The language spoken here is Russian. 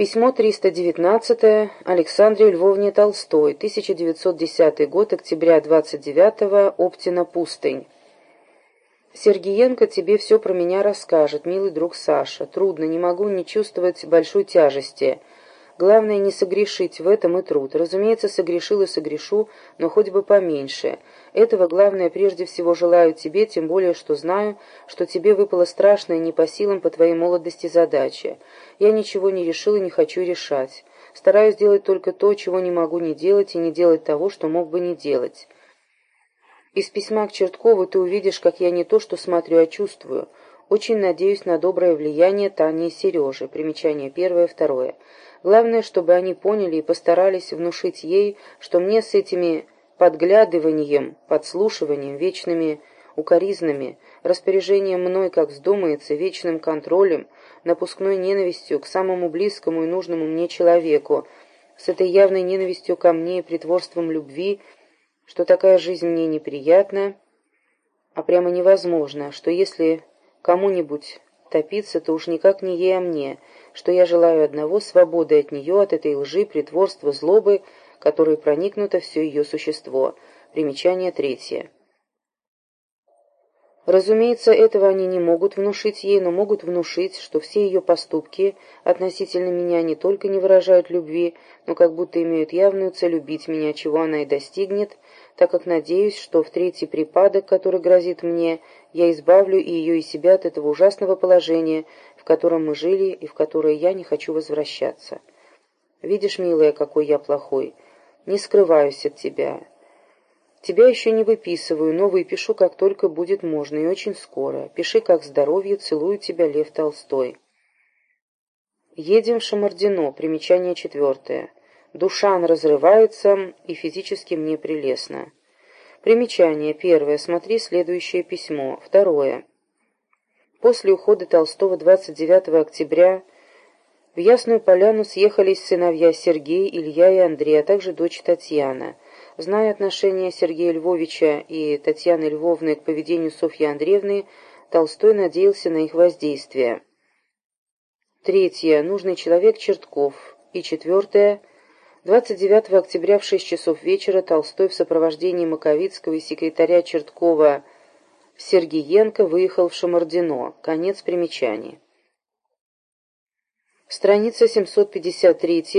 Письмо 319 Александре Львовне Толстой, 1910 год, октября 29-го, Оптина, пустынь. Сергиенко тебе все про меня расскажет, милый друг Саша. Трудно, не могу не чувствовать большой тяжести. Главное, не согрешить, в этом и труд. Разумеется, согрешил и согрешу, но хоть бы поменьше. Этого, главное, прежде всего желаю тебе, тем более, что знаю, что тебе выпала страшная не по силам по твоей молодости задача. Я ничего не решил и не хочу решать. Стараюсь делать только то, чего не могу не делать, и не делать того, что мог бы не делать. Из письма к Черткову ты увидишь, как я не то что смотрю, а чувствую. Очень надеюсь на доброе влияние Тани и Сережи. Примечание первое, второе. Главное, чтобы они поняли и постарались внушить ей, что мне с этими подглядыванием, подслушиванием, вечными укоризнами, распоряжением мной, как вздумается, вечным контролем, напускной ненавистью к самому близкому и нужному мне человеку, с этой явной ненавистью ко мне и притворством любви, что такая жизнь мне неприятна, а прямо невозможно, что если кому-нибудь топиться, то уж никак не ей, а мне, что я желаю одного — свободы от нее, от этой лжи, притворства, злобы, которой проникнуто все ее существо. Примечание третье. Разумеется, этого они не могут внушить ей, но могут внушить, что все ее поступки относительно меня не только не выражают любви, но как будто имеют явную цель убить меня, чего она и достигнет, так как надеюсь, что в третий припадок, который грозит мне, я избавлю и ее, и себя от этого ужасного положения, в котором мы жили и в которое я не хочу возвращаться. Видишь, милая, какой я плохой. Не скрываюсь от тебя. Тебя еще не выписываю, но выпишу, как только будет можно, и очень скоро. Пиши, как здоровье, целую тебя, Лев Толстой. Едем в Шамардино, примечание четвертое. Душан разрывается, и физически мне прелестно. Примечание. Первое. Смотри следующее письмо. Второе. После ухода Толстого 29 октября в Ясную Поляну съехались сыновья Сергей, Илья и Андрей, а также дочь Татьяна. Зная отношение Сергея Львовича и Татьяны Львовны к поведению Софьи Андреевны, Толстой надеялся на их воздействие. Третье. Нужный человек Чертков. И четвертое. 29 октября в 6 часов вечера Толстой в сопровождении Маковицкого и секретаря Черткова Сергиенко выехал в Шамардино. Конец примечаний. Страница 753